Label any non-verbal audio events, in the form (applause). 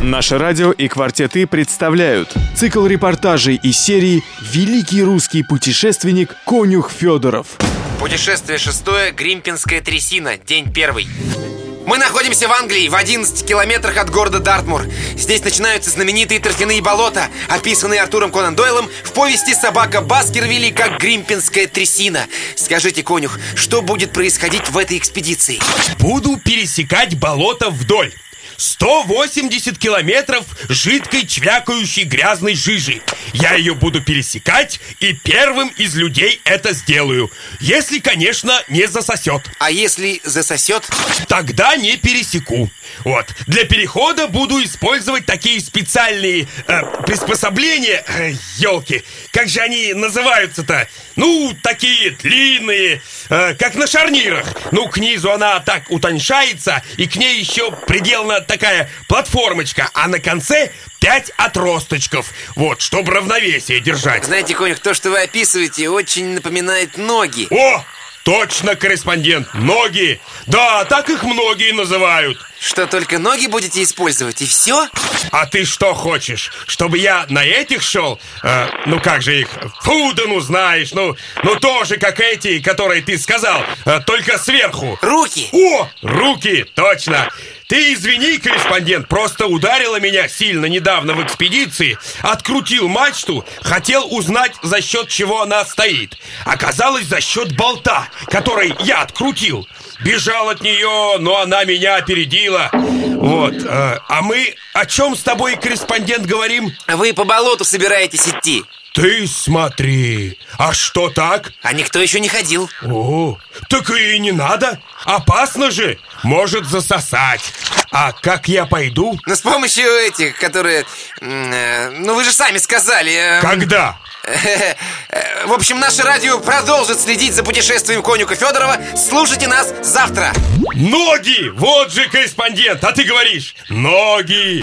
Наше радио и «Квартеты» представляют цикл репортажей из серии «Великий русский путешественник Конюх Федоров». Путешествие шестое, Гримпинская трясина, день первый. Мы находимся в Англии, в 11 километрах от города Дартмур. Здесь начинаются знаменитые торфяные болота, описанные Артуром Конан Дойлом в повести «Собака Баскервилли» как Гримпинская трясина. Скажите, конюх, что будет происходить в этой экспедиции? Буду пересекать болото вдоль 180 километров жидкой чвякающей грязной жижи. Я ее буду пересекать и первым из людей это сделаю. Если, конечно, не засосет А если засосет? Тогда не пересеку. Вот, для перехода буду использовать такие специальные э, приспособления. Э, Елки, как же они называются-то? Ну, такие длинные, э, как на шарнирах. Ну, к низу она так утоньшается И к ней еще приделана такая платформочка, а на конце пять отросточков. Вот, чтобы равновесие держать. Знаете, конюх, то, что вы описываете, очень напоминает ноги. О, точно, корреспондент, ноги. Да, так их многие называют. Что, только ноги будете использовать, и все? А ты что хочешь? Чтобы я на этих шел? Э, ну как же их? Фуда, ну знаешь, ну, ну тоже как эти, которые ты сказал, э, только сверху. Руки! О, руки, точно. Ты извини, корреспондент, просто ударила меня сильно недавно в экспедиции, открутил мачту, хотел узнать, за счет чего она стоит. Оказалось, за счет болта, который я открутил. Бежал от нее, но она меня опередила. Вот. э, а мы о чем с тобой, корреспондент, говорим? Вы по болоту собираетесь идти, Ты смотри. А что так? а никто еще не ходил. О, так и не надо. Опасно же. Может засосать. А как я пойду? Но с помощью этих, которые... э, Ну, вы же сами сказали... э, Когда? (laughs) В общем, наше радио продолжит следить за путешествием конюка Федорова. Слушайте нас завтра. Ноги! Вот же корреспондент, а ты говоришь Ноги!